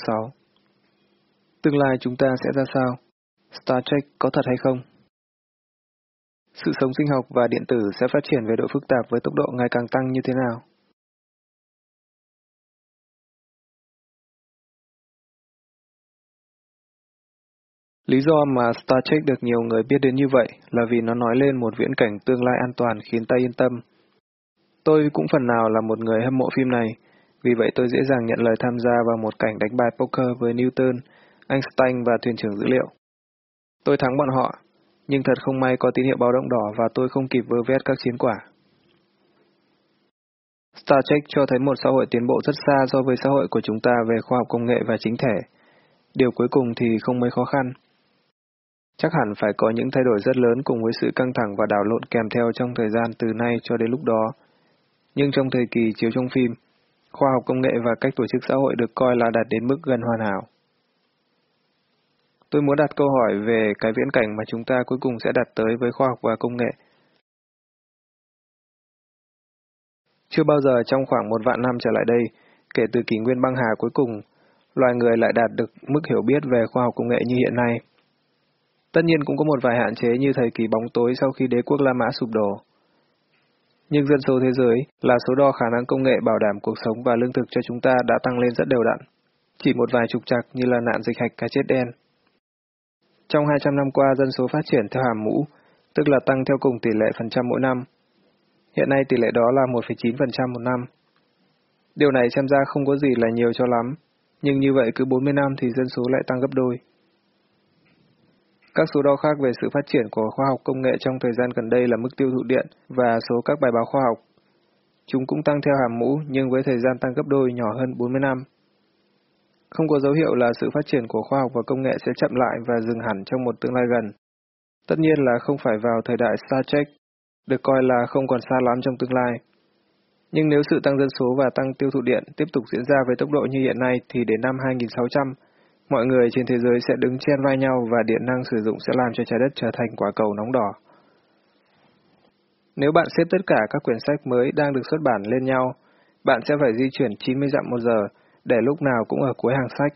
Chương 6 Tương lai chúng ta sẽ ra sao? Star Trek có thật hay không? Sự sống sinh học và điện tử sẽ phát triển về độ phức tạp với tốc độ ngày càng tăng như thế nào? Lý do mà Star Trek được nhiều người biết đến như vậy là vì nó nói lên một viễn cảnh tương lai an toàn khiến ta yên tâm. Tôi cũng phần nào là một người hâm mộ phim này, vì vậy tôi dễ dàng nhận lời tham gia vào một cảnh đánh bài poker với Newton, Einstein và thuyền trưởng dữ liệu. Tôi thắng bọn họ, nhưng thật không may có tín hiệu báo động đỏ và tôi không kịp vơ vét các chiến quả. Star Trek cho thấy một xã hội tiến bộ rất xa so với xã hội của chúng ta về khoa học công nghệ và chính thể. Điều cuối cùng thì không mấy khó khăn. Chắc hẳn phải có những thay đổi rất lớn cùng với sự căng thẳng và đảo lộn kèm theo trong thời gian từ nay cho đến lúc đó. Nhưng trong thời kỳ chiếu trong phim, khoa học công nghệ và cách tổ chức xã hội được coi là đạt đến mức gần hoàn hảo. Tôi muốn đặt câu hỏi về cái viễn cảnh mà chúng ta cuối cùng sẽ đạt tới với khoa học và công nghệ. Chưa bao giờ trong khoảng một vạn năm trở lại đây, kể từ kỷ nguyên băng hà cuối cùng, loài người lại đạt được mức hiểu biết về khoa học công nghệ như hiện nay. Tất nhiên cũng có một vài hạn chế như thời kỳ bóng tối sau khi đế quốc La Mã sụp đổ. Nhưng dân số thế giới là số đo khả năng công nghệ bảo đảm cuộc sống và lương thực cho chúng ta đã tăng lên rất đều đặn. Chỉ một vài trục trặc như là nạn dịch hạch cá chết đen. Trong 200 năm qua, dân số phát triển theo hàm mũ, tức là tăng theo cùng tỷ lệ phần trăm mỗi năm. Hiện nay tỷ lệ đó là 1,9% một năm. Điều này xem ra không có gì là nhiều cho lắm, nhưng như vậy cứ 40 năm thì dân số lại tăng gấp đôi. Các số đo khác về sự phát triển của khoa học công nghệ trong thời gian gần đây là mức tiêu thụ điện và số các bài báo khoa học. Chúng cũng tăng theo hàm mũ nhưng với thời gian tăng gấp đôi nhỏ hơn 40 năm. Không có dấu hiệu là sự phát triển của khoa học và công nghệ sẽ chậm lại và dừng hẳn trong một tương lai gần. Tất nhiên là không phải vào thời đại Star Trek, được coi là không còn xa lắm trong tương lai. Nhưng nếu sự tăng dân số và tăng tiêu thụ điện tiếp tục diễn ra với tốc độ như hiện nay thì đến năm 2600, mọi người trên thế giới sẽ đứng chen vai nhau và điện năng sử dụng sẽ làm cho trái đất trở thành quả cầu nóng đỏ. Nếu bạn xếp tất cả các quyển sách mới đang được xuất bản lên nhau, bạn sẽ phải di chuyển 90 dặm một giờ để lúc nào cũng ở cuối hàng sách.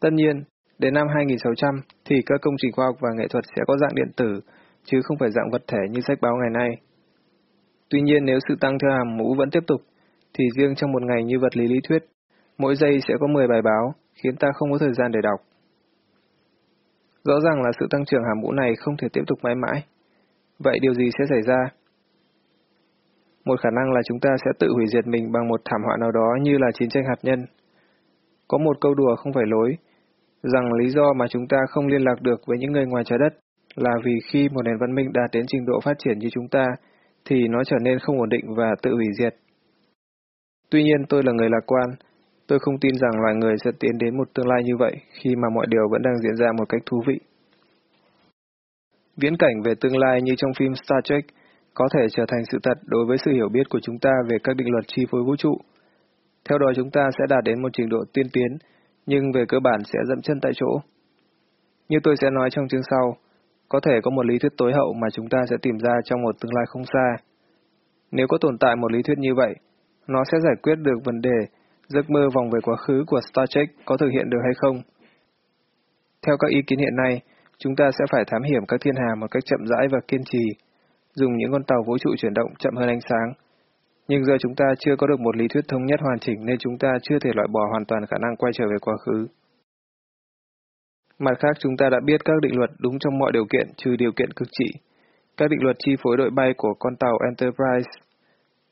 Tất nhiên, đến năm 2600 thì các công trình khoa học và nghệ thuật sẽ có dạng điện tử, chứ không phải dạng vật thể như sách báo ngày nay. Tuy nhiên nếu sự tăng theo hàm mũ vẫn tiếp tục, thì riêng trong một ngày như vật lý lý thuyết, mỗi giây sẽ có 10 bài báo, khiến ta không có thời gian để đọc. Rõ ràng là sự tăng trưởng hàm mũ này không thể tiếp tục mãi mãi. Vậy điều gì sẽ xảy ra? Một khả năng là chúng ta sẽ tự hủy diệt mình bằng một thảm họa nào đó như là chiến tranh hạt nhân. Có một câu đùa không phải lối, rằng lý do mà chúng ta không liên lạc được với những người ngoài trái đất là vì khi một nền văn minh đạt đến trình độ phát triển như chúng ta, thì nó trở nên không ổn định và tự hủy diệt. Tuy nhiên tôi là người lạc quan, tôi không tin rằng loài người sẽ tiến đến một tương lai như vậy khi mà mọi điều vẫn đang diễn ra một cách thú vị. Viễn cảnh về tương lai như trong phim Star Trek có thể trở thành sự thật đối với sự hiểu biết của chúng ta về các định luật chi phối vũ trụ. Theo đó chúng ta sẽ đạt đến một trình độ tiên tiến, nhưng về cơ bản sẽ dậm chân tại chỗ. Như tôi sẽ nói trong chương sau, có thể có một lý thuyết tối hậu mà chúng ta sẽ tìm ra trong một tương lai không xa. Nếu có tồn tại một lý thuyết như vậy, nó sẽ giải quyết được vấn đề giấc mơ vòng về quá khứ của Star Trek có thực hiện được hay không. Theo các ý kiến hiện nay, chúng ta sẽ phải thám hiểm các thiên hà một cách chậm rãi và kiên trì, dùng những con tàu vũ trụ chuyển động chậm hơn ánh sáng. Nhưng giờ chúng ta chưa có được một lý thuyết thống nhất hoàn chỉnh nên chúng ta chưa thể loại bỏ hoàn toàn khả năng quay trở về quá khứ. Mặt khác chúng ta đã biết các định luật đúng trong mọi điều kiện trừ điều kiện cực trị, các định luật chi phối đội bay của con tàu Enterprise.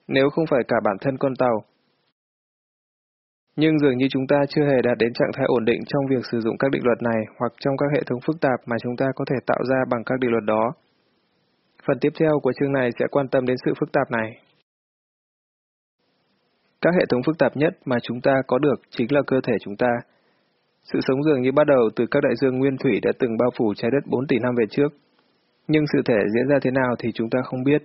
Nếu không phải cả bản thân con tàu, nhưng dường như chúng ta chưa hề đạt đến trạng thái ổn định trong việc sử dụng các định luật này hoặc trong các hệ thống phức tạp mà chúng ta có thể tạo ra bằng các định luật đó. Phần tiếp theo của chương này sẽ quan tâm đến sự phức tạp này. Các hệ thống phức tạp nhất mà chúng ta có được chính là cơ thể chúng ta. Sự sống dường như bắt đầu từ các đại dương nguyên thủy đã từng bao phủ trái đất 4 tỷ năm về trước. Nhưng sự thể diễn ra thế nào thì chúng ta không biết.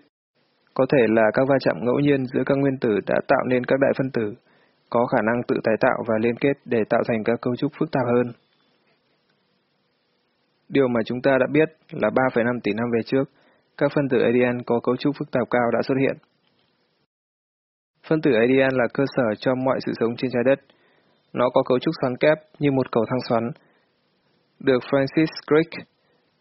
Có thể là các va chạm ngẫu nhiên giữa các nguyên tử đã tạo nên các đại phân tử, có khả năng tự tái tạo và liên kết để tạo thành các cấu trúc phức tạp hơn. Điều mà chúng ta đã biết là 3,5 tỷ năm về trước, các phân tử ADN có cấu trúc phức tạp cao đã xuất hiện. Phân tử ADN là cơ sở cho mọi sự sống trên trái đất. Nó có cấu trúc xoắn kép như một cầu thang xoắn. Được Francis Crick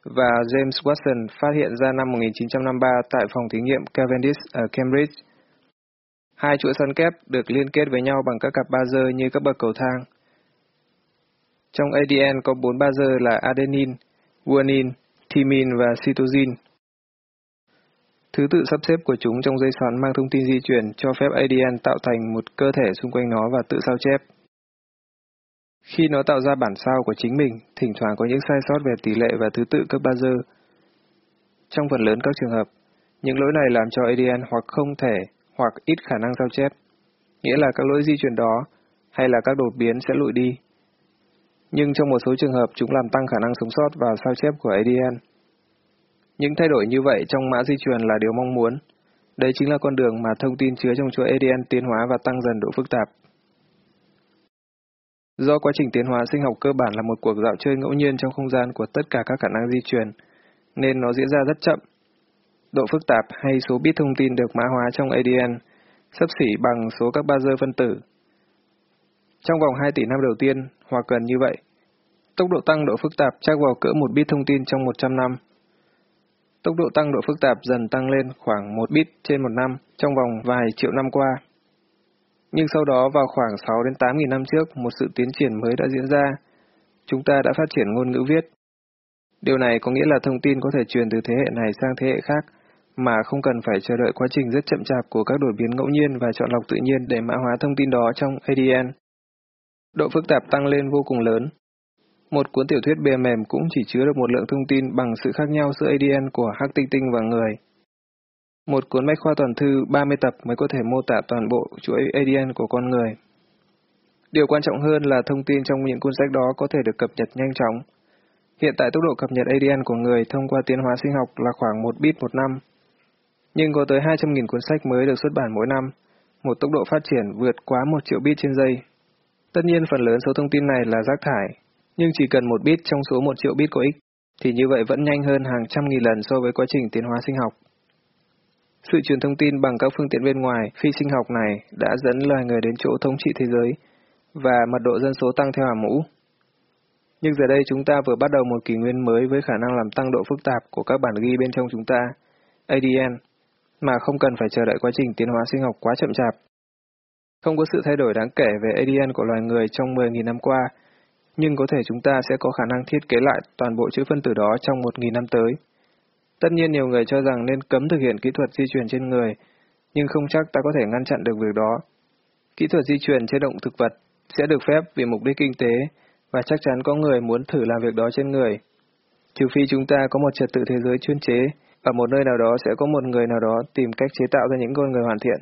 và James Watson phát hiện ra năm 1953 tại phòng thí nghiệm Cavendish ở Cambridge. Hai chuỗi xoắn kép được liên kết với nhau bằng các cặp bazơ như các bậc cầu thang. Trong ADN có bốn bazơ là adenine, guanine, thymine và cytosine. Thứ tự sắp xếp của chúng trong dây xoắn mang thông tin di chuyển cho phép ADN tạo thành một cơ thể xung quanh nó và tự sao chép. Khi nó tạo ra bản sao của chính mình, thỉnh thoảng có những sai sót về tỷ lệ và thứ tự các bazơ. Trong phần lớn các trường hợp, những lỗi này làm cho ADN hoặc không thể hoặc ít khả năng sao chép, nghĩa là các lỗi di chuyển đó hay là các đột biến sẽ lụi đi. Nhưng trong một số trường hợp chúng làm tăng khả năng sống sót và sao chép của ADN. Những thay đổi như vậy trong mã di truyền là điều mong muốn. Đây chính là con đường mà thông tin chứa trong chuỗi ADN tiến hóa và tăng dần độ phức tạp. Do quá trình tiến hóa sinh học cơ bản là một cuộc dạo chơi ngẫu nhiên trong không gian của tất cả các khả năng di truyền, nên nó diễn ra rất chậm. Độ phức tạp hay số bit thông tin được mã hóa trong ADN sấp xỉ bằng số các bazơ phân tử. Trong vòng 2 tỷ năm đầu tiên, hoặc gần như vậy, tốc độ tăng độ phức tạp chắc vào cỡ một bit thông tin trong 100 năm. Tốc độ tăng độ phức tạp dần tăng lên khoảng 1 bit trên một năm trong vòng vài triệu năm qua. Nhưng sau đó vào khoảng 6 đến 8 nghìn năm trước, một sự tiến triển mới đã diễn ra. Chúng ta đã phát triển ngôn ngữ viết. Điều này có nghĩa là thông tin có thể truyền từ thế hệ này sang thế hệ khác, mà không cần phải chờ đợi quá trình rất chậm chạp của các đổi biến ngẫu nhiên và chọn lọc tự nhiên để mã hóa thông tin đó trong ADN. Độ phức tạp tăng lên vô cùng lớn. Một cuốn tiểu thuyết bìa mềm cũng chỉ chứa được một lượng thông tin bằng sự khác nhau giữa ADN của hắc tinh tinh và người. Một cuốn bách khoa toàn thư 30 tập mới có thể mô tả toàn bộ chuỗi ADN của con người. Điều quan trọng hơn là thông tin trong những cuốn sách đó có thể được cập nhật nhanh chóng. Hiện tại tốc độ cập nhật ADN của người thông qua tiến hóa sinh học là khoảng 1 bit một năm. Nhưng có tới 200.000 cuốn sách mới được xuất bản mỗi năm, một tốc độ phát triển vượt quá 1 triệu bit trên giây. Tất nhiên phần lớn số thông tin này là rác thải, nhưng chỉ cần một bit trong số 1 triệu bit có ích, thì như vậy vẫn nhanh hơn hàng trăm nghìn lần so với quá trình tiến hóa sinh học. Sự truyền thông tin bằng các phương tiện bên ngoài phi sinh học này đã dẫn loài người đến chỗ thống trị thế giới và mật độ dân số tăng theo hàm mũ. Nhưng giờ đây chúng ta vừa bắt đầu một kỷ nguyên mới với khả năng làm tăng độ phức tạp của các bản ghi bên trong chúng ta, ADN, mà không cần phải chờ đợi quá trình tiến hóa sinh học quá chậm chạp. Không có sự thay đổi đáng kể về ADN của loài người trong 10.000 năm qua, nhưng có thể chúng ta sẽ có khả năng thiết kế lại toàn bộ chữ phân tử đó trong 1.000 năm tới. Tất nhiên nhiều người cho rằng nên cấm thực hiện kỹ thuật di truyền trên người, nhưng không chắc ta có thể ngăn chặn được việc đó. Kỹ thuật di truyền trên động thực vật sẽ được phép vì mục đích kinh tế, và chắc chắn có người muốn thử làm việc đó trên người. Trừ phi chúng ta có một trật tự thế giới chuyên chế, ở một nơi nào đó sẽ có một người nào đó tìm cách chế tạo ra những con người hoàn thiện.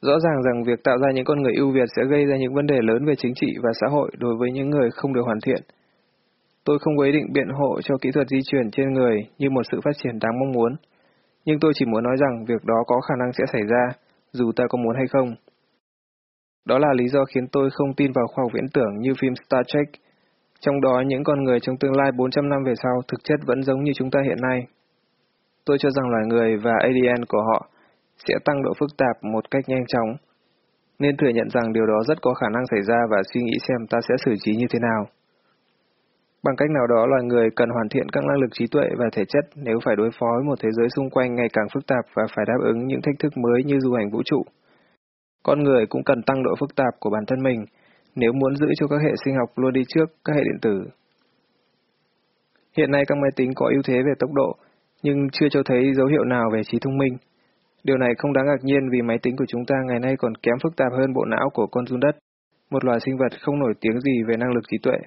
Rõ ràng rằng việc tạo ra những con người ưu việt sẽ gây ra những vấn đề lớn về chính trị và xã hội đối với những người không được hoàn thiện. Tôi không có ý định biện hộ cho kỹ thuật di chuyển trên người như một sự phát triển đáng mong muốn, nhưng tôi chỉ muốn nói rằng việc đó có khả năng sẽ xảy ra, dù ta có muốn hay không. Đó là lý do khiến tôi không tin vào khoa học viễn tưởng như phim Star Trek, trong đó những con người trong tương lai 400 năm về sau thực chất vẫn giống như chúng ta hiện nay. Tôi cho rằng loài người và ADN của họ sẽ tăng độ phức tạp một cách nhanh chóng, nên thừa nhận rằng điều đó rất có khả năng xảy ra và suy nghĩ xem ta sẽ xử trí như thế nào. Bằng cách nào đó loài người cần hoàn thiện các năng lực trí tuệ và thể chất nếu phải đối phó với một thế giới xung quanh ngày càng phức tạp và phải đáp ứng những thách thức mới như du hành vũ trụ. Con người cũng cần tăng độ phức tạp của bản thân mình nếu muốn giữ cho các hệ sinh học luôn đi trước các hệ điện tử. Hiện nay các máy tính có ưu thế về tốc độ, nhưng chưa cho thấy dấu hiệu nào về trí thông minh. Điều này không đáng ngạc nhiên vì máy tính của chúng ta ngày nay còn kém phức tạp hơn bộ não của con run đất, một loài sinh vật không nổi tiếng gì về năng lực trí tuệ.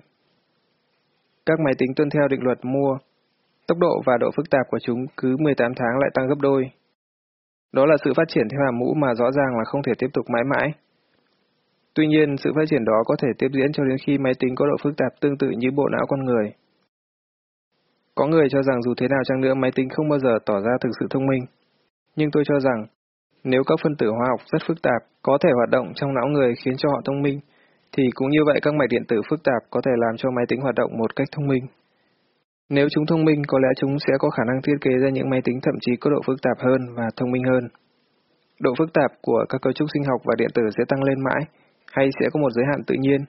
Các máy tính tuân theo định luật mua. Tốc độ và độ phức tạp của chúng cứ 18 tháng lại tăng gấp đôi. Đó là sự phát triển theo hàm mũ mà rõ ràng là không thể tiếp tục mãi mãi. Tuy nhiên, sự phát triển đó có thể tiếp diễn cho đến khi máy tính có độ phức tạp tương tự như bộ não con người. Có người cho rằng dù thế nào chăng nữa máy tính không bao giờ tỏ ra thực sự thông minh. Nhưng tôi cho rằng, nếu các phân tử hóa học rất phức tạp có thể hoạt động trong não người khiến cho họ thông minh, thì cũng như vậy các mạch điện tử phức tạp có thể làm cho máy tính hoạt động một cách thông minh. Nếu chúng thông minh, có lẽ chúng sẽ có khả năng thiết kế ra những máy tính thậm chí có độ phức tạp hơn và thông minh hơn. Độ phức tạp của các cấu trúc sinh học và điện tử sẽ tăng lên mãi, hay sẽ có một giới hạn tự nhiên?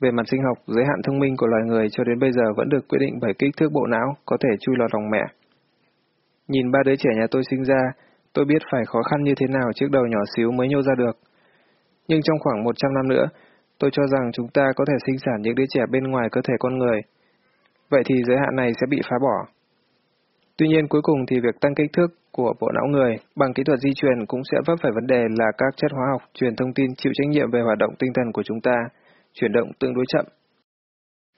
Về mặt sinh học, giới hạn thông minh của loài người cho đến bây giờ vẫn được quyết định bởi kích thước bộ não có thể chui lọt lòng mẹ. Nhìn ba đứa trẻ nhà tôi sinh ra, tôi biết phải khó khăn như thế nào chiếc đầu nhỏ xíu mới nhô ra được. Nhưng trong khoảng 100 năm nữa, tôi cho rằng chúng ta có thể sinh sản những đứa trẻ bên ngoài cơ thể con người. Vậy thì giới hạn này sẽ bị phá bỏ. Tuy nhiên cuối cùng thì việc tăng kích thước của bộ não người bằng kỹ thuật di truyền cũng sẽ vấp phải vấn đề là các chất hóa học truyền thông tin chịu trách nhiệm về hoạt động tinh thần của chúng ta, chuyển động tương đối chậm.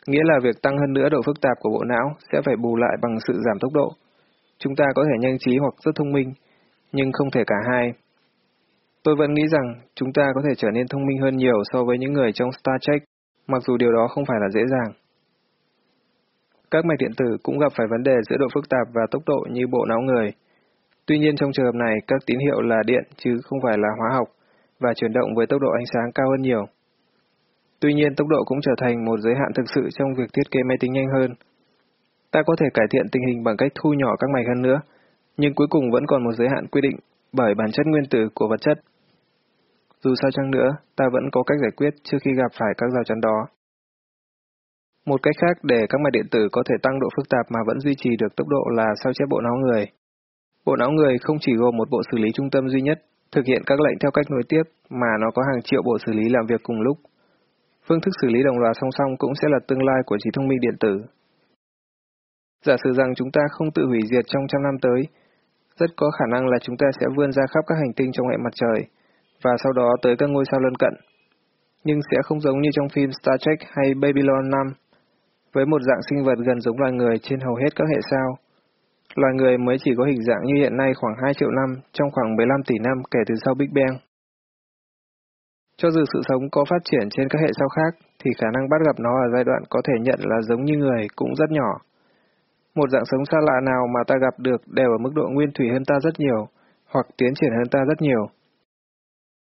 Nghĩa là việc tăng hơn nữa độ phức tạp của bộ não sẽ phải bù lại bằng sự giảm tốc độ. Chúng ta có thể nhanh trí hoặc rất thông minh, nhưng không thể cả hai. Tôi vẫn nghĩ rằng chúng ta có thể trở nên thông minh hơn nhiều so với những người trong Star Trek, mặc dù điều đó không phải là dễ dàng. Các mạch điện tử cũng gặp phải vấn đề giữa độ phức tạp và tốc độ như bộ não người. Tuy nhiên trong trường hợp này, các tín hiệu là điện chứ không phải là hóa học và chuyển động với tốc độ ánh sáng cao hơn nhiều. Tuy nhiên, tốc độ cũng trở thành một giới hạn thực sự trong việc thiết kế máy tính nhanh hơn. Ta có thể cải thiện tình hình bằng cách thu nhỏ các mạch hơn nữa, nhưng cuối cùng vẫn còn một giới hạn quy định bởi bản chất nguyên tử của vật chất. Dù sao chăng nữa, ta vẫn có cách giải quyết trước khi gặp phải các rào chắn đó. Một cách khác để các mạch điện tử có thể tăng độ phức tạp mà vẫn duy trì được tốc độ là sao chép bộ não người. Bộ não người không chỉ gồm một bộ xử lý trung tâm duy nhất, thực hiện các lệnh theo cách nối tiếp, mà nó có hàng triệu bộ xử lý làm việc cùng lúc. Phương thức xử lý đồng loạt song song cũng sẽ là tương lai của trí thông minh điện tử. Giả sử rằng chúng ta không tự hủy diệt trong trăm năm tới, rất có khả năng là chúng ta sẽ vươn ra khắp các hành tinh trong hệ mặt trời, và sau đó tới các ngôi sao lân cận. Nhưng sẽ không giống như trong phim Star Trek hay Babylon 5, với một dạng sinh vật gần giống loài người trên hầu hết các hệ sao. Loài người mới chỉ có hình dạng như hiện nay khoảng 2 triệu năm trong khoảng 15 tỷ năm kể từ sau Big Bang. Cho dù sự sống có phát triển trên các hệ sao khác, thì khả năng bắt gặp nó ở giai đoạn có thể nhận là giống như người cũng rất nhỏ. Một dạng sống xa lạ nào mà ta gặp được đều ở mức độ nguyên thủy hơn ta rất nhiều, hoặc tiến triển hơn ta rất nhiều.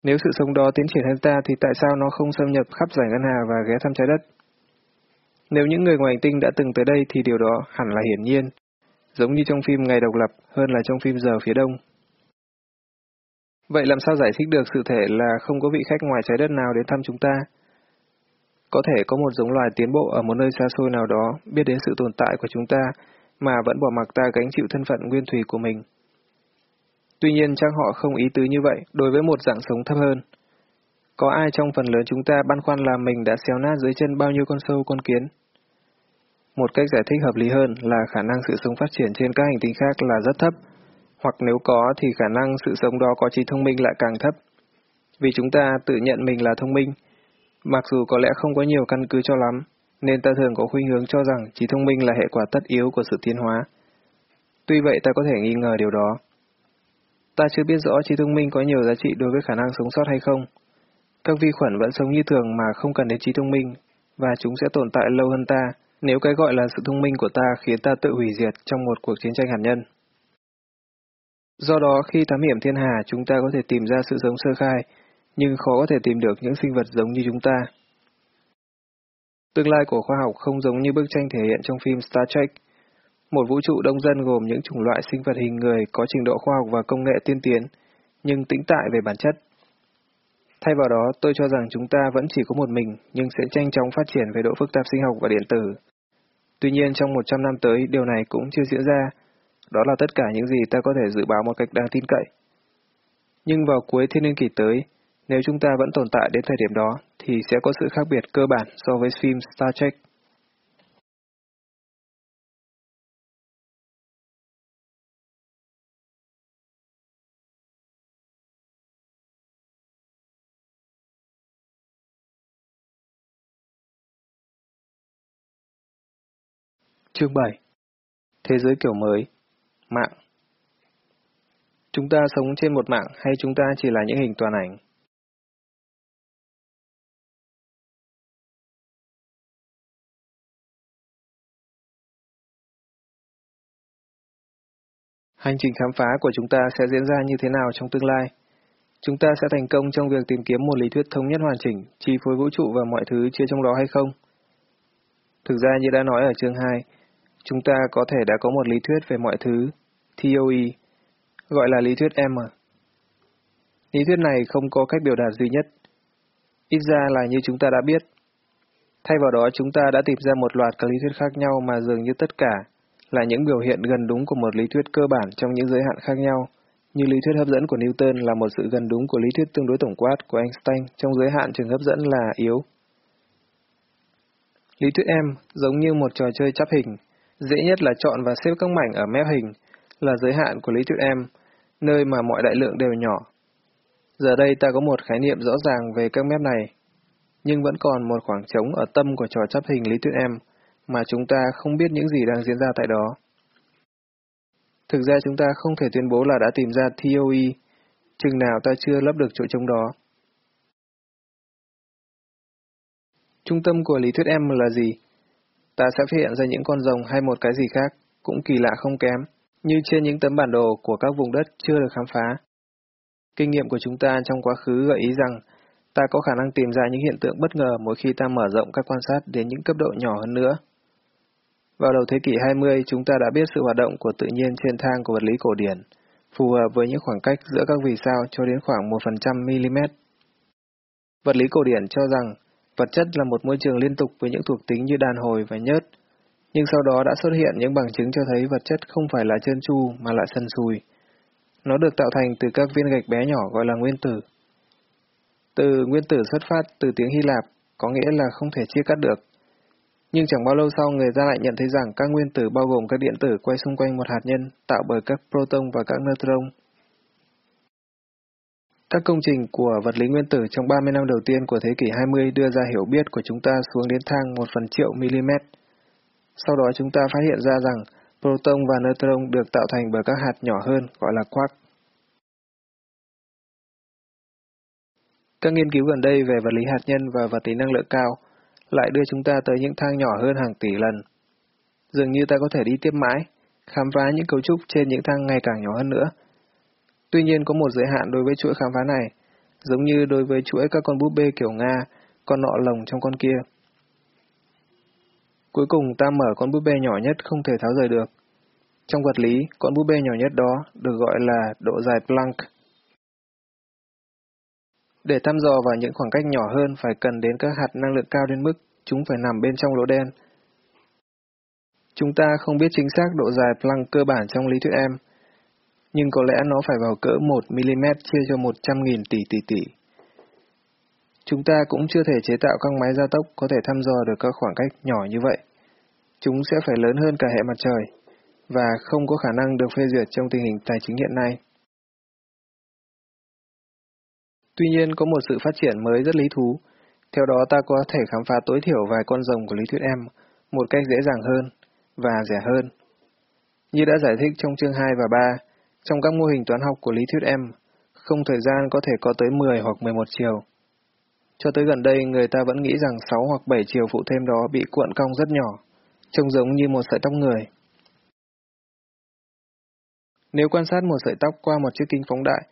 Nếu sự sống đó tiến triển hơn ta thì tại sao nó không xâm nhập khắp giải ngân hà và ghé thăm trái đất? Nếu những người ngoài hành tinh đã từng tới đây thì điều đó hẳn là hiển nhiên, giống như trong phim Ngày độc lập hơn là trong phim Giờ phía đông. Vậy làm sao giải thích được sự thể là không có vị khách ngoài trái đất nào đến thăm chúng ta? Có thể có một giống loài tiến bộ ở một nơi xa xôi nào đó biết đến sự tồn tại của chúng ta mà vẫn bỏ mặc ta gánh chịu thân phận nguyên thủy của mình. Tuy nhiên chắc họ không ý tứ như vậy đối với một dạng sống thấp hơn. Có ai trong phần lớn chúng ta băn khoăn là mình đã xéo nát dưới chân bao nhiêu con sâu con kiến? Một cách giải thích hợp lý hơn là khả năng sự sống phát triển trên các hành tinh khác là rất thấp, hoặc nếu có thì khả năng sự sống đó có trí thông minh lại càng thấp. Vì chúng ta tự nhận mình là thông minh, mặc dù có lẽ không có nhiều căn cứ cho lắm, nên ta thường có khuynh hướng cho rằng trí thông minh là hệ quả tất yếu của sự tiến hóa. Tuy vậy ta có thể nghi ngờ điều đó. Ta chưa biết rõ trí thông minh có nhiều giá trị đối với khả năng sống sót hay không. Các vi khuẩn vẫn sống như thường mà không cần đến trí thông minh, và chúng sẽ tồn tại lâu hơn ta, nếu cái gọi là sự thông minh của ta khiến ta tự hủy diệt trong một cuộc chiến tranh hạt nhân. Do đó, khi thám hiểm thiên hà, chúng ta có thể tìm ra sự sống sơ khai, nhưng khó có thể tìm được những sinh vật giống như chúng ta. Tương lai của khoa học không giống như bức tranh thể hiện trong phim Star Trek. Một vũ trụ đông dân gồm những chủng loại sinh vật hình người có trình độ khoa học và công nghệ tiên tiến, nhưng tĩnh tại về bản chất. Thay vào đó, tôi cho rằng chúng ta vẫn chỉ có một mình, nhưng sẽ nhanh chóng phát triển về độ phức tạp sinh học và điện tử. Tuy nhiên, trong 100 năm tới, điều này cũng chưa diễn ra. Đó là tất cả những gì ta có thể dự báo một cách đáng tin cậy. Nhưng vào cuối thiên niên kỷ tới, nếu chúng ta vẫn tồn tại đến thời điểm đó, thì sẽ có sự khác biệt cơ bản so với phim Star Trek. Chương 7 Thế giới kiểu mới Mạng Chúng ta sống trên một mạng hay chúng ta chỉ là những hình toàn ảnh? Hành trình khám phá của chúng ta sẽ diễn ra như thế nào trong tương lai? Chúng ta sẽ thành công trong việc tìm kiếm một lý thuyết thống nhất hoàn chỉnh, chi phối vũ trụ và mọi thứ chia trong đó hay không? Thực ra như đã nói ở chương 2, chúng ta có thể đã có một lý thuyết về mọi thứ, TOE, gọi là lý thuyết M. Lý thuyết này không có cách biểu đạt duy nhất. Ít ra là như chúng ta đã biết. Thay vào đó chúng ta đã tìm ra một loạt các lý thuyết khác nhau mà dường như tất cả là những biểu hiện gần đúng của một lý thuyết cơ bản trong những giới hạn khác nhau, như lý thuyết hấp dẫn của Newton là một sự gần đúng của lý thuyết tương đối tổng quát của Einstein trong giới hạn trường hấp dẫn là yếu. Lý thuyết M giống như một trò chơi chắp hình, dễ nhất là chọn và xếp các mảnh ở mép hình, là giới hạn của lý thuyết em, nơi mà mọi đại lượng đều nhỏ. Giờ đây ta có một khái niệm rõ ràng về các mép này, nhưng vẫn còn một khoảng trống ở tâm của trò chấp hình lý thuyết em, mà chúng ta không biết những gì đang diễn ra tại đó. Thực ra chúng ta không thể tuyên bố là đã tìm ra TOE, chừng nào ta chưa lấp được chỗ trống đó. Trung tâm của lý thuyết em là gì? Ta sẽ phát hiện ra những con rồng hay một cái gì khác, cũng kỳ lạ không kém, như trên những tấm bản đồ của các vùng đất chưa được khám phá. Kinh nghiệm của chúng ta trong quá khứ gợi ý rằng ta có khả năng tìm ra những hiện tượng bất ngờ mỗi khi ta mở rộng các quan sát đến những cấp độ nhỏ hơn nữa. Vào đầu thế kỷ 20, chúng ta đã biết sự hoạt động của tự nhiên trên thang của vật lý cổ điển, phù hợp với những khoảng cách giữa các vì sao cho đến khoảng 1% mm. Vật lý cổ điển cho rằng vật chất là một môi trường liên tục với những thuộc tính như đàn hồi và nhớt, nhưng sau đó đã xuất hiện những bằng chứng cho thấy vật chất không phải là trơn tru mà là sần sùi. Nó được tạo thành từ các viên gạch bé nhỏ gọi là nguyên tử. Từ nguyên tử xuất phát từ tiếng Hy Lạp, có nghĩa là không thể chia cắt được. Nhưng chẳng bao lâu sau người ta lại nhận thấy rằng các nguyên tử bao gồm các điện tử quay xung quanh một hạt nhân tạo bởi các proton và các neutron. Các công trình của vật lý nguyên tử trong 30 năm đầu tiên của thế kỷ 20 đưa ra hiểu biết của chúng ta xuống đến thang 1 phần triệu mm. Sau đó chúng ta phát hiện ra rằng proton và neutron được tạo thành bởi các hạt nhỏ hơn gọi là quark. Các nghiên cứu gần đây về vật lý hạt nhân và vật lý năng lượng cao lại đưa chúng ta tới những thang nhỏ hơn hàng tỷ lần. Dường như ta có thể đi tiếp mãi, khám phá những cấu trúc trên những thang ngày càng nhỏ hơn nữa. Tuy nhiên có một giới hạn đối với chuỗi khám phá này, giống như đối với chuỗi các con búp bê kiểu Nga, con nọ lồng trong con kia. Cuối cùng ta mở con búp bê nhỏ nhất không thể tháo rời được. Trong vật lý, con búp bê nhỏ nhất đó được gọi là độ dài Planck. Để thăm dò vào những khoảng cách nhỏ hơn phải cần đến các hạt năng lượng cao đến mức chúng phải nằm bên trong lỗ đen. Chúng ta không biết chính xác độ dài Planck cơ bản trong lý thuyết em, nhưng có lẽ nó phải vào cỡ 1mm chia cho 100.000 tỷ tỷ tỷ. Chúng ta cũng chưa thể chế tạo các máy gia tốc có thể thăm dò được các khoảng cách nhỏ như vậy. Chúng sẽ phải lớn hơn cả hệ mặt trời, và không có khả năng được phê duyệt trong tình hình tài chính hiện nay. Tuy nhiên có một sự phát triển mới rất lý thú. Theo đó ta có thể khám phá tối thiểu vài con rồng của lý thuyết em một cách dễ dàng hơn và rẻ hơn. Như đã giải thích trong chương 2 và 3, trong các mô hình toán học của lý thuyết em, không thời gian có thể có tới 10 hoặc 11 chiều. Cho tới gần đây, người ta vẫn nghĩ rằng 6 hoặc 7 chiều phụ thêm đó bị cuộn cong rất nhỏ, trông giống như một sợi tóc người. Nếu quan sát một sợi tóc qua một chiếc kính phóng đại,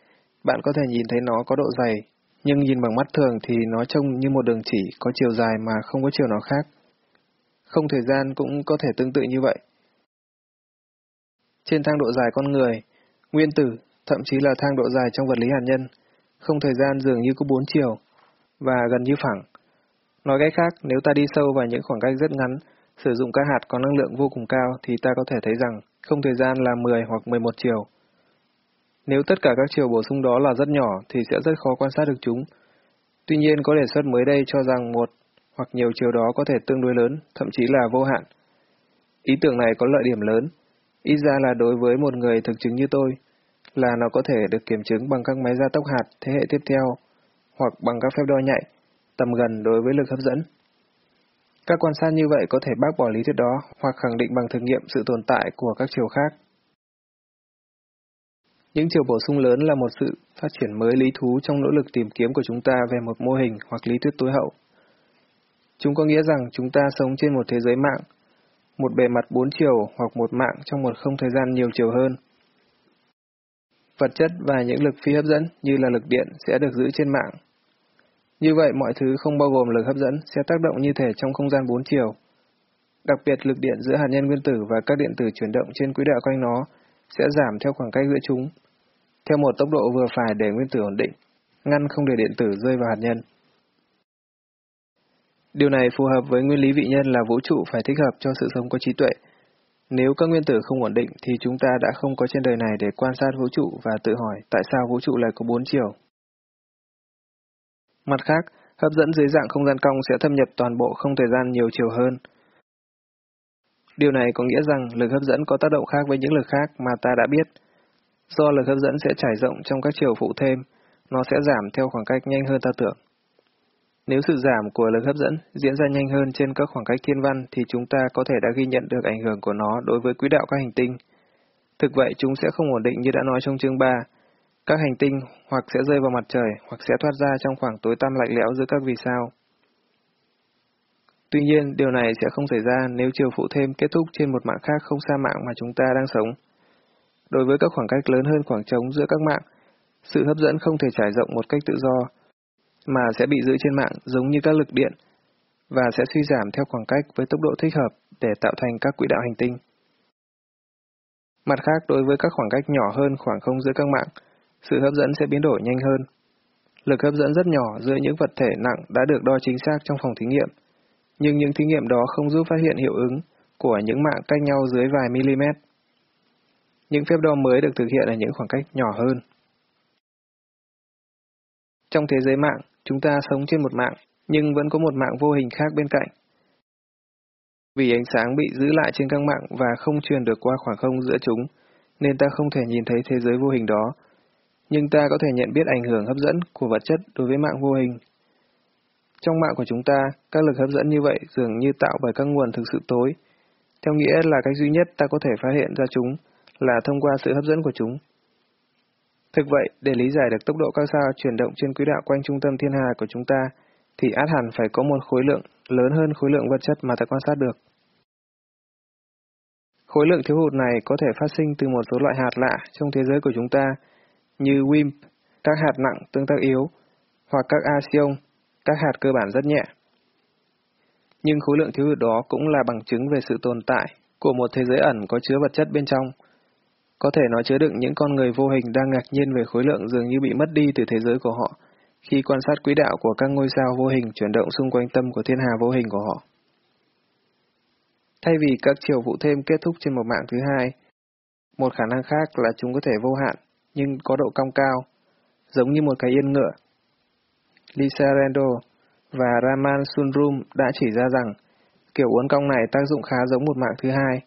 bạn có thể nhìn thấy nó có độ dày, nhưng nhìn bằng mắt thường thì nó trông như một đường chỉ có chiều dài mà không có chiều nào khác. Không thời gian cũng có thể tương tự như vậy. Trên thang độ dài con người, nguyên tử, thậm chí là thang độ dài trong vật lý hạt nhân, không thời gian dường như có bốn chiều, và gần như phẳng. Nói cách khác, nếu ta đi sâu vào những khoảng cách rất ngắn, sử dụng các hạt có năng lượng vô cùng cao thì ta có thể thấy rằng không thời gian là 10 hoặc 11 chiều. Nếu tất cả các chiều bổ sung đó là rất nhỏ thì sẽ rất khó quan sát được chúng. Tuy nhiên có đề xuất mới đây cho rằng một hoặc nhiều chiều đó có thể tương đối lớn, thậm chí là vô hạn. Ý tưởng này có lợi điểm lớn, ít ra là đối với một người thực chứng như tôi, là nó có thể được kiểm chứng bằng các máy gia tốc hạt thế hệ tiếp theo, hoặc bằng các phép đo nhạy, tầm gần đối với lực hấp dẫn. Các quan sát như vậy có thể bác bỏ lý thuyết đó hoặc khẳng định bằng thực nghiệm sự tồn tại của các chiều khác. Những chiều bổ sung lớn là một sự phát triển mới lý thú trong nỗ lực tìm kiếm của chúng ta về một mô hình hoặc lý thuyết tối hậu. Chúng có nghĩa rằng chúng ta sống trên một thế giới mạng, một bề mặt bốn chiều hoặc một mạng trong một không thời gian nhiều chiều hơn. Vật chất và những lực phi hấp dẫn như là lực điện sẽ được giữ trên mạng. Như vậy mọi thứ không bao gồm lực hấp dẫn sẽ tác động như thể trong không gian bốn chiều. Đặc biệt lực điện giữa hạt nhân nguyên tử và các điện tử chuyển động trên quỹ đạo quanh nó sẽ giảm theo khoảng cách giữa chúng, theo một tốc độ vừa phải để nguyên tử ổn định, ngăn không để điện tử rơi vào hạt nhân. Điều này phù hợp với nguyên lý vị nhân là vũ trụ phải thích hợp cho sự sống có trí tuệ. Nếu các nguyên tử không ổn định thì chúng ta đã không có trên đời này để quan sát vũ trụ và tự hỏi tại sao vũ trụ lại có bốn chiều. Mặt khác, hấp dẫn dưới dạng không gian cong sẽ thâm nhập toàn bộ không thời gian nhiều chiều hơn. Điều này có nghĩa rằng lực hấp dẫn có tác động khác với những lực khác mà ta đã biết. Do lực hấp dẫn sẽ trải rộng trong các chiều phụ thêm, nó sẽ giảm theo khoảng cách nhanh hơn ta tưởng. Nếu sự giảm của lực hấp dẫn diễn ra nhanh hơn trên các khoảng cách thiên văn thì chúng ta có thể đã ghi nhận được ảnh hưởng của nó đối với quỹ đạo các hành tinh. Thực vậy chúng sẽ không ổn định như đã nói trong chương 3. Các hành tinh hoặc sẽ rơi vào mặt trời hoặc sẽ thoát ra trong khoảng tối tăm lạnh lẽo giữa các vì sao. Tuy nhiên, điều này sẽ không xảy ra nếu chiều phụ thêm kết thúc trên một mạng khác không xa mạng mà chúng ta đang sống. Đối với các khoảng cách lớn hơn khoảng trống giữa các mạng, sự hấp dẫn không thể trải rộng một cách tự do, mà sẽ bị giữ trên mạng giống như các lực điện, và sẽ suy giảm theo khoảng cách với tốc độ thích hợp để tạo thành các quỹ đạo hành tinh. Mặt khác, đối với các khoảng cách nhỏ hơn khoảng không giữa các mạng, sự hấp dẫn sẽ biến đổi nhanh hơn. Lực hấp dẫn rất nhỏ giữa những vật thể nặng đã được đo chính xác trong phòng thí nghiệm, nhưng những thí nghiệm đó không giúp phát hiện hiệu ứng của những mạng cách nhau dưới vài mm. Những phép đo mới được thực hiện ở những khoảng cách nhỏ hơn. Trong thế giới mạng, chúng ta sống trên một mạng, nhưng vẫn có một mạng vô hình khác bên cạnh. Vì ánh sáng bị giữ lại trên các mạng và không truyền được qua khoảng không giữa chúng, nên ta không thể nhìn thấy thế giới vô hình đó, nhưng ta có thể nhận biết ảnh hưởng hấp dẫn của vật chất đối với mạng vô hình. Trong mạng của chúng ta, các lực hấp dẫn như vậy dường như tạo bởi các nguồn thực sự tối, theo nghĩa là cách duy nhất ta có thể phát hiện ra chúng là thông qua sự hấp dẫn của chúng. Thực vậy, để lý giải được tốc độ các sao chuyển động trên quỹ đạo quanh trung tâm thiên hà của chúng ta, thì át hẳn phải có một khối lượng lớn hơn khối lượng vật chất mà ta quan sát được. Khối lượng thiếu hụt này có thể phát sinh từ một số loại hạt lạ trong thế giới của chúng ta, như WIMP, các hạt nặng tương tác yếu, hoặc các axion, các hạt cơ bản rất nhẹ. Nhưng khối lượng thiếu hụt đó cũng là bằng chứng về sự tồn tại của một thế giới ẩn có chứa vật chất bên trong, có thể nó chứa đựng những con người vô hình đang ngạc nhiên về khối lượng dường như bị mất đi từ thế giới của họ, khi quan sát quỹ đạo của các ngôi sao vô hình chuyển động xung quanh tâm của thiên hà vô hình của họ. Thay vì các chiều vụ thêm kết thúc trên một mạng thứ hai, một khả năng khác là chúng có thể vô hạn, nhưng có độ cong cao, giống như một cái yên ngựa. Lisa Randall và Raman Sunrum đã chỉ ra rằng kiểu uốn cong này tác dụng khá giống một mạng thứ hai,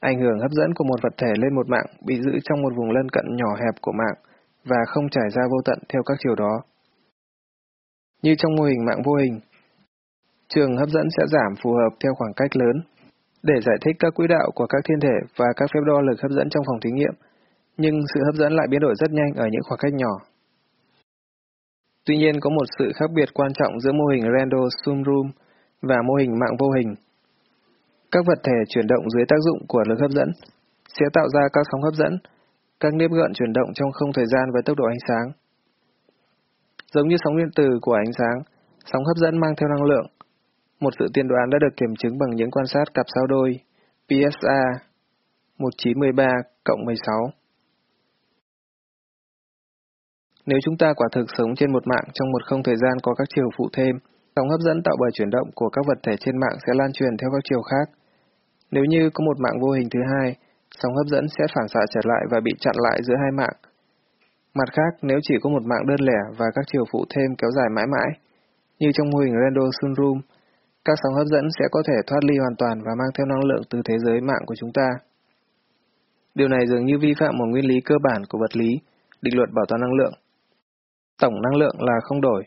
Ảnh hưởng hấp dẫn của một vật thể lên một mạng bị giữ trong một vùng lân cận nhỏ hẹp của mạng và không trải ra vô tận theo các chiều đó. Như trong mô hình mạng vô hình, trường hấp dẫn sẽ giảm phù hợp theo khoảng cách lớn để giải thích các quỹ đạo của các thiên thể và các phép đo lực hấp dẫn trong phòng thí nghiệm, nhưng sự hấp dẫn lại biến đổi rất nhanh ở những khoảng cách nhỏ. Tuy nhiên có một sự khác biệt quan trọng giữa mô hình Randall-Sumrum và mô hình mạng vô hình các vật thể chuyển động dưới tác dụng của lực hấp dẫn sẽ tạo ra các sóng hấp dẫn, các nếp gợn chuyển động trong không thời gian với tốc độ ánh sáng. Giống như sóng điện từ của ánh sáng, sóng hấp dẫn mang theo năng lượng. Một sự tiên đoán đã được kiểm chứng bằng những quan sát cặp sao đôi PSA 1913 cộng 16. Nếu chúng ta quả thực sống trên một mạng trong một không thời gian có các chiều phụ thêm, sóng hấp dẫn tạo bởi chuyển động của các vật thể trên mạng sẽ lan truyền theo các chiều khác. Nếu như có một mạng vô hình thứ hai, sóng hấp dẫn sẽ phản xạ trở lại và bị chặn lại giữa hai mạng. Mặt khác, nếu chỉ có một mạng đơn lẻ và các chiều phụ thêm kéo dài mãi mãi, như trong mô hình Randall Sunroom, các sóng hấp dẫn sẽ có thể thoát ly hoàn toàn và mang theo năng lượng từ thế giới mạng của chúng ta. Điều này dường như vi phạm một nguyên lý cơ bản của vật lý, định luật bảo toàn năng lượng. Tổng năng lượng là không đổi,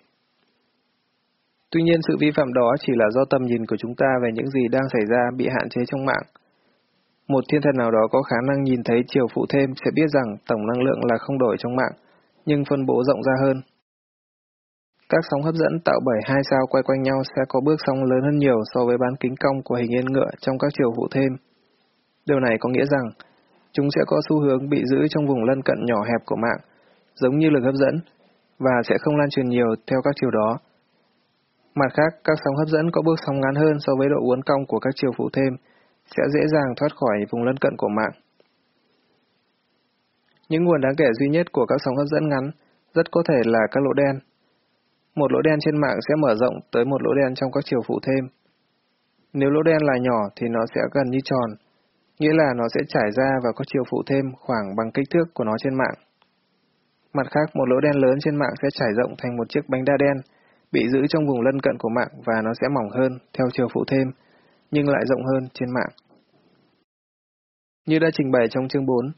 Tuy nhiên sự vi phạm đó chỉ là do tầm nhìn của chúng ta về những gì đang xảy ra bị hạn chế trong mạng. Một thiên thần nào đó có khả năng nhìn thấy chiều phụ thêm sẽ biết rằng tổng năng lượng là không đổi trong mạng, nhưng phân bố rộng ra hơn. Các sóng hấp dẫn tạo bởi hai sao quay quanh nhau sẽ có bước sóng lớn hơn nhiều so với bán kính cong của hình yên ngựa trong các chiều phụ thêm. Điều này có nghĩa rằng chúng sẽ có xu hướng bị giữ trong vùng lân cận nhỏ hẹp của mạng, giống như lực hấp dẫn, và sẽ không lan truyền nhiều theo các chiều đó. Mặt khác, các sóng hấp dẫn có bước sóng ngắn hơn so với độ uốn cong của các chiều phụ thêm, sẽ dễ dàng thoát khỏi vùng lân cận của mạng. Những nguồn đáng kể duy nhất của các sóng hấp dẫn ngắn rất có thể là các lỗ đen, một lỗ đen trên mạng sẽ mở rộng tới một lỗ đen trong các chiều phụ thêm. Nếu lỗ đen là nhỏ thì nó sẽ gần như tròn, nghĩa là nó sẽ trải ra và có chiều phụ thêm khoảng bằng kích thước của nó trên mạng. Mặt khác, một lỗ đen lớn trên mạng sẽ trải rộng thành một chiếc bánh đa đen, bị giữ trong vùng lân cận của mạng và nó sẽ mỏng hơn theo chiều phụ thêm, nhưng lại rộng hơn trên mạng. Như đã trình bày trong chương 4,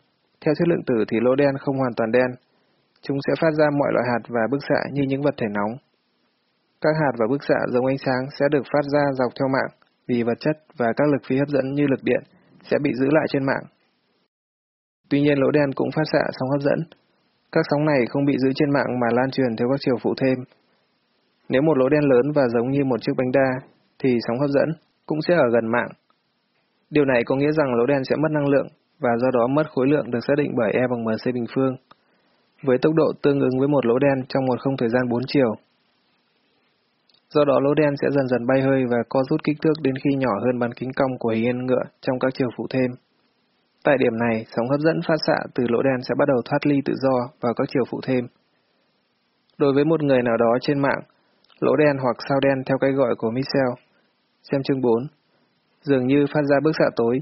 theo thuyết lượng tử thì lỗ đen không hoàn toàn đen. Chúng sẽ phát ra mọi loại hạt và bức xạ như những vật thể nóng. Các hạt và bức xạ giống ánh sáng sẽ được phát ra dọc theo mạng vì vật chất và các lực phi hấp dẫn như lực điện sẽ bị giữ lại trên mạng. Tuy nhiên lỗ đen cũng phát xạ sóng hấp dẫn. Các sóng này không bị giữ trên mạng mà lan truyền theo các chiều phụ thêm. Nếu một lỗ đen lớn và giống như một chiếc bánh đa, thì sóng hấp dẫn cũng sẽ ở gần mạng. Điều này có nghĩa rằng lỗ đen sẽ mất năng lượng và do đó mất khối lượng được xác định bởi E bằng MC bình phương, với tốc độ tương ứng với một lỗ đen trong một không thời gian 4 chiều. Do đó lỗ đen sẽ dần dần bay hơi và co rút kích thước đến khi nhỏ hơn bán kính cong của hình yên ngựa trong các chiều phụ thêm. Tại điểm này, sóng hấp dẫn phát xạ từ lỗ đen sẽ bắt đầu thoát ly tự do vào các chiều phụ thêm. Đối với một người nào đó trên mạng, lỗ đen hoặc sao đen theo cách gọi của Michel, xem chương 4, dường như phát ra bức xạ tối,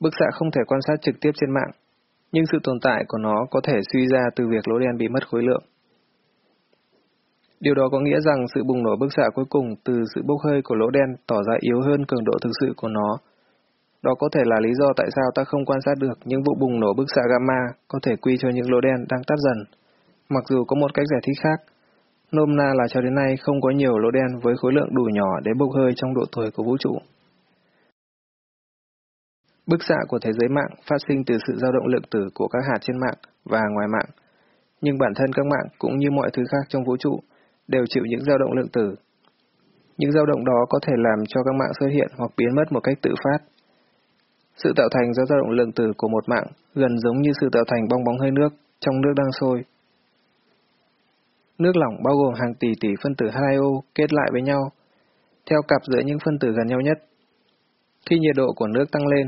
bức xạ không thể quan sát trực tiếp trên mạng, nhưng sự tồn tại của nó có thể suy ra từ việc lỗ đen bị mất khối lượng. Điều đó có nghĩa rằng sự bùng nổ bức xạ cuối cùng từ sự bốc hơi của lỗ đen tỏ ra yếu hơn cường độ thực sự của nó. Đó có thể là lý do tại sao ta không quan sát được những vụ bùng nổ bức xạ gamma có thể quy cho những lỗ đen đang tắt dần. Mặc dù có một cách giải thích khác, nôm na là cho đến nay không có nhiều lỗ đen với khối lượng đủ nhỏ để bốc hơi trong độ tuổi của vũ trụ. Bức xạ của thế giới mạng phát sinh từ sự dao động lượng tử của các hạt trên mạng và ngoài mạng, nhưng bản thân các mạng cũng như mọi thứ khác trong vũ trụ đều chịu những dao động lượng tử. Những dao động đó có thể làm cho các mạng xuất hiện hoặc biến mất một cách tự phát. Sự tạo thành do dao động lượng tử của một mạng gần giống như sự tạo thành bong bóng hơi nước trong nước đang sôi. Nước lỏng bao gồm hàng tỷ tỷ phân tử H2O kết lại với nhau, theo cặp giữa những phân tử gần nhau nhất. Khi nhiệt độ của nước tăng lên,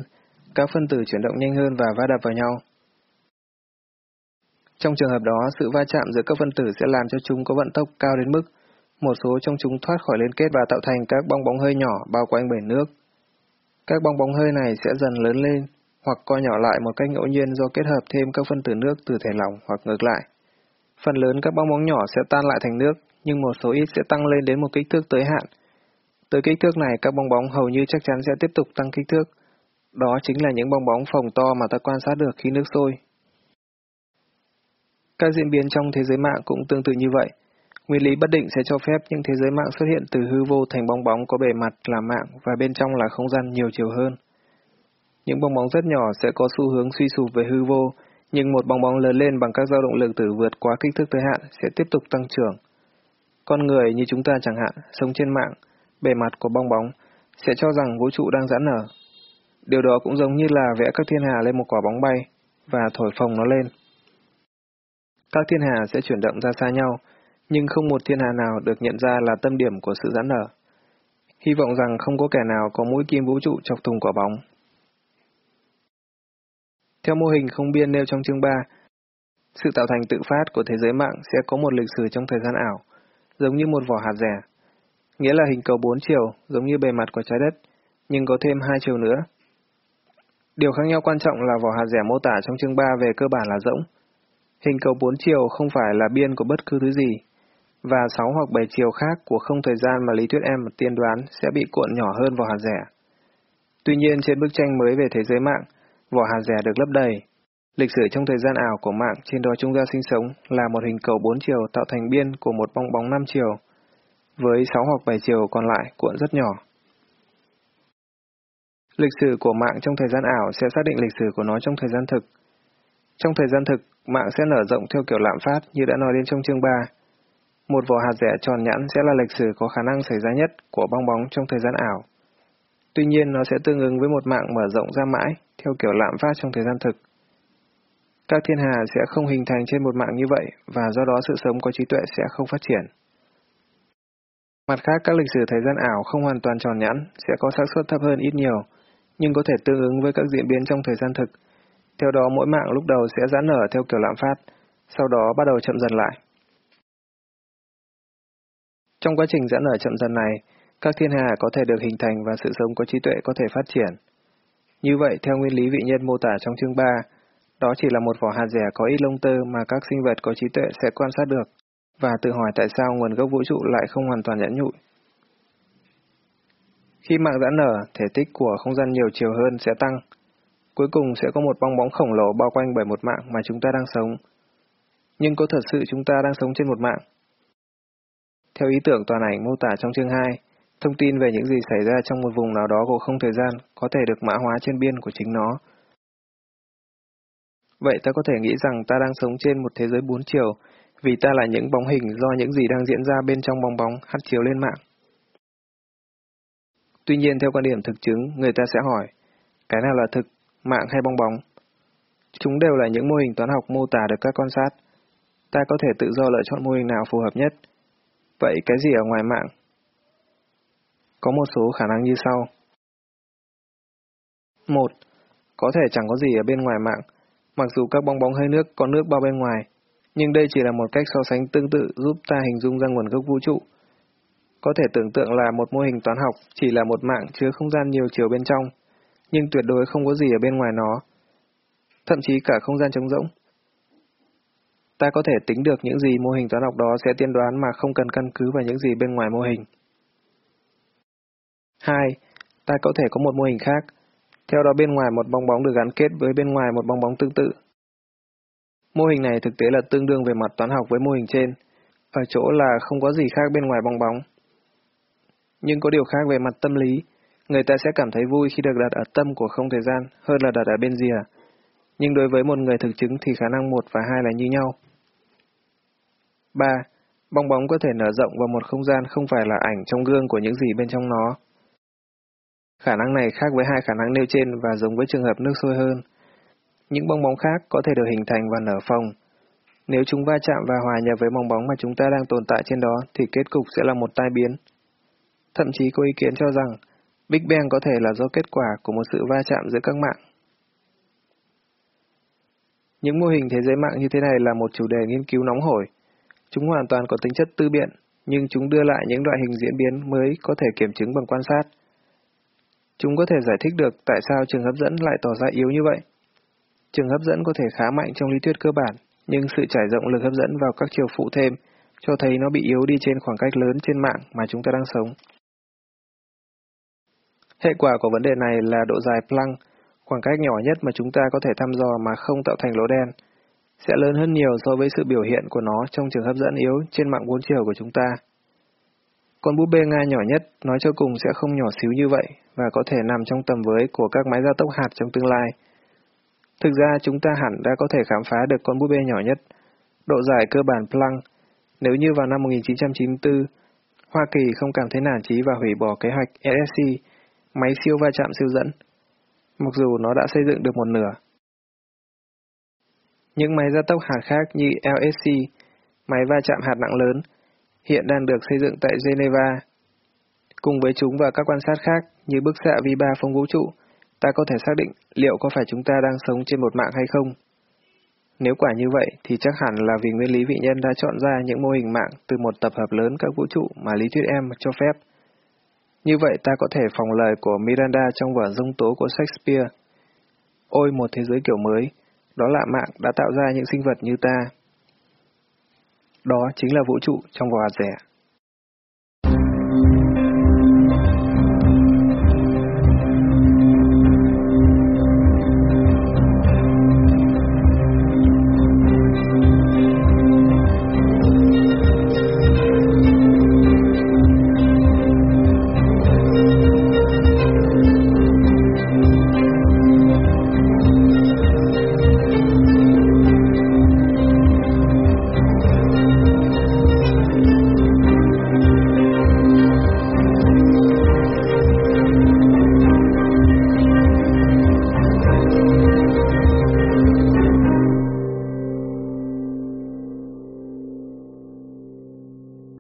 các phân tử chuyển động nhanh hơn và va đập vào nhau. Trong trường hợp đó, sự va chạm giữa các phân tử sẽ làm cho chúng có vận tốc cao đến mức một số trong chúng thoát khỏi liên kết và tạo thành các bong bóng hơi nhỏ bao quanh bể nước. Các bong bóng hơi này sẽ dần lớn lên hoặc co nhỏ lại một cách ngẫu nhiên do kết hợp thêm các phân tử nước từ thể lỏng hoặc ngược lại. Phần lớn các bong bóng nhỏ sẽ tan lại thành nước, nhưng một số ít sẽ tăng lên đến một kích thước tới hạn. Tới kích thước này, các bong bóng hầu như chắc chắn sẽ tiếp tục tăng kích thước. Đó chính là những bong bóng phồng to mà ta quan sát được khi nước sôi. Các diễn biến trong thế giới mạng cũng tương tự như vậy. Nguyên lý bất định sẽ cho phép những thế giới mạng xuất hiện từ hư vô thành bong bóng có bề mặt là mạng và bên trong là không gian nhiều chiều hơn. Những bong bóng rất nhỏ sẽ có xu hướng suy sụp về hư vô, nhưng một bong bóng lớn lên bằng các dao động lượng tử vượt quá kích thước tới hạn sẽ tiếp tục tăng trưởng. Con người như chúng ta chẳng hạn, sống trên mạng, bề mặt của bong bóng, sẽ cho rằng vũ trụ đang giãn nở. Điều đó cũng giống như là vẽ các thiên hà lên một quả bóng bay và thổi phồng nó lên. Các thiên hà sẽ chuyển động ra xa nhau, nhưng không một thiên hà nào được nhận ra là tâm điểm của sự giãn nở. Hy vọng rằng không có kẻ nào có mũi kim vũ trụ chọc thùng quả bóng. Theo mô hình không biên nêu trong chương 3, sự tạo thành tự phát của thế giới mạng sẽ có một lịch sử trong thời gian ảo, giống như một vỏ hạt rẻ. Nghĩa là hình cầu bốn chiều, giống như bề mặt của trái đất, nhưng có thêm hai chiều nữa. Điều khác nhau quan trọng là vỏ hạt rẻ mô tả trong chương 3 về cơ bản là rỗng, Hình cầu bốn chiều không phải là biên của bất cứ thứ gì, và sáu hoặc bảy chiều khác của không thời gian mà lý thuyết em tiên đoán sẽ bị cuộn nhỏ hơn vào hạt rẻ. Tuy nhiên trên bức tranh mới về thế giới mạng, vỏ hạt rẻ được lấp đầy. Lịch sử trong thời gian ảo của mạng trên đó chúng ta sinh sống là một hình cầu bốn chiều tạo thành biên của một bong bóng năm chiều, với sáu hoặc bảy chiều còn lại cuộn rất nhỏ. Lịch sử của mạng trong thời gian ảo sẽ xác định lịch sử của nó trong thời gian thực. Trong thời gian thực, mạng sẽ nở rộng theo kiểu lạm phát như đã nói đến trong chương 3. Một vỏ hạt rẻ tròn nhẵn sẽ là lịch sử có khả năng xảy ra nhất của bong bóng trong thời gian ảo. Tuy nhiên nó sẽ tương ứng với một mạng mở rộng ra mãi theo kiểu lạm phát trong thời gian thực. Các thiên hà sẽ không hình thành trên một mạng như vậy và do đó sự sống có trí tuệ sẽ không phát triển. Mặt khác, các lịch sử thời gian ảo không hoàn toàn tròn nhẵn sẽ có xác suất thấp hơn ít nhiều, nhưng có thể tương ứng với các diễn biến trong thời gian thực theo đó mỗi mạng lúc đầu sẽ giãn nở theo kiểu lạm phát, sau đó bắt đầu chậm dần lại. Trong quá trình giãn nở chậm dần này, các thiên hà có thể được hình thành và sự sống có trí tuệ có thể phát triển. Như vậy, theo nguyên lý vị nhân mô tả trong chương 3, đó chỉ là một vỏ hạt rẻ có ít lông tơ mà các sinh vật có trí tuệ sẽ quan sát được, và tự hỏi tại sao nguồn gốc vũ trụ lại không hoàn toàn nhẫn nhụi. Khi mạng giãn nở, thể tích của không gian nhiều chiều hơn sẽ tăng. Cuối cùng sẽ có một bong bóng khổng lồ bao quanh bởi một mạng mà chúng ta đang sống. Nhưng có thật sự chúng ta đang sống trên một mạng? Theo ý tưởng toàn ảnh mô tả trong chương 2, thông tin về những gì xảy ra trong một vùng nào đó của không thời gian có thể được mã hóa trên biên của chính nó. Vậy ta có thể nghĩ rằng ta đang sống trên một thế giới bốn chiều, vì ta là những bóng hình do những gì đang diễn ra bên trong bong bóng hắt chiếu lên mạng. Tuy nhiên theo quan điểm thực chứng, người ta sẽ hỏi, cái nào là thực, mạng hay bong bóng? Chúng đều là những mô hình toán học mô tả được các quan sát. Ta có thể tự do lựa chọn mô hình nào phù hợp nhất. Vậy cái gì ở ngoài mạng? Có một số khả năng như sau. 1. Có thể chẳng có gì ở bên ngoài mạng, mặc dù các bong bóng hơi nước có nước bao bên ngoài, nhưng đây chỉ là một cách so sánh tương tự giúp ta hình dung ra nguồn gốc vũ trụ. Có thể tưởng tượng là một mô hình toán học chỉ là một mạng chứa không gian nhiều chiều bên trong, nhưng tuyệt đối không có gì ở bên ngoài nó, thậm chí cả không gian trống rỗng. Ta có thể tính được những gì mô hình toán học đó sẽ tiên đoán mà không cần căn cứ vào những gì bên ngoài mô hình. 2. Ta có thể có một mô hình khác, theo đó bên ngoài một bong bóng được gắn kết với bên ngoài một bong bóng tương tự. Mô hình này thực tế là tương đương về mặt toán học với mô hình trên, ở chỗ là không có gì khác bên ngoài bong bóng. Nhưng có điều khác về mặt tâm lý, người ta sẽ cảm thấy vui khi được đặt ở tâm của không thời gian hơn là đặt ở bên rìa. Nhưng đối với một người thực chứng thì khả năng 1 và 2 là như nhau. 3. Bong bóng có thể nở rộng vào một không gian không phải là ảnh trong gương của những gì bên trong nó. Khả năng này khác với hai khả năng nêu trên và giống với trường hợp nước sôi hơn. Những bong bóng khác có thể được hình thành và nở phồng. Nếu chúng va chạm và hòa nhập với bong bóng mà chúng ta đang tồn tại trên đó thì kết cục sẽ là một tai biến. Thậm chí có ý kiến cho rằng Big Bang có thể là do kết quả của một sự va chạm giữa các mạng. Những mô hình thế giới mạng như thế này là một chủ đề nghiên cứu nóng hổi. Chúng hoàn toàn có tính chất tư biện, nhưng chúng đưa lại những loại hình diễn biến mới có thể kiểm chứng bằng quan sát. Chúng có thể giải thích được tại sao trường hấp dẫn lại tỏ ra yếu như vậy. Trường hấp dẫn có thể khá mạnh trong lý thuyết cơ bản, nhưng sự trải rộng lực hấp dẫn vào các chiều phụ thêm cho thấy nó bị yếu đi trên khoảng cách lớn trên mạng mà chúng ta đang sống. Hệ quả của vấn đề này là độ dài Planck, khoảng cách nhỏ nhất mà chúng ta có thể thăm dò mà không tạo thành lỗ đen, sẽ lớn hơn nhiều so với sự biểu hiện của nó trong trường hấp dẫn yếu trên mạng bốn chiều của chúng ta. Con búp bê Nga nhỏ nhất nói cho cùng sẽ không nhỏ xíu như vậy và có thể nằm trong tầm với của các máy gia tốc hạt trong tương lai. Thực ra chúng ta hẳn đã có thể khám phá được con búp bê nhỏ nhất, độ dài cơ bản Planck, nếu như vào năm 1994, Hoa Kỳ không cảm thấy nản chí và hủy bỏ kế hoạch LSC, máy siêu va chạm siêu dẫn, mặc dù nó đã xây dựng được một nửa. Những máy gia tốc hạt khác như LSC, máy va chạm hạt nặng lớn, hiện đang được xây dựng tại Geneva. Cùng với chúng và các quan sát khác như bức xạ vi ba phong vũ trụ, ta có thể xác định liệu có phải chúng ta đang sống trên một mạng hay không. Nếu quả như vậy thì chắc hẳn là vì nguyên lý vị nhân đã chọn ra những mô hình mạng từ một tập hợp lớn các vũ trụ mà lý thuyết em cho phép. Như vậy ta có thể phòng lời của Miranda trong vở Dông tố của Shakespeare. Ôi một thế giới kiểu mới, đó là mạng đã tạo ra những sinh vật như ta. Đó chính là vũ trụ trong vỏ hạt rẻ.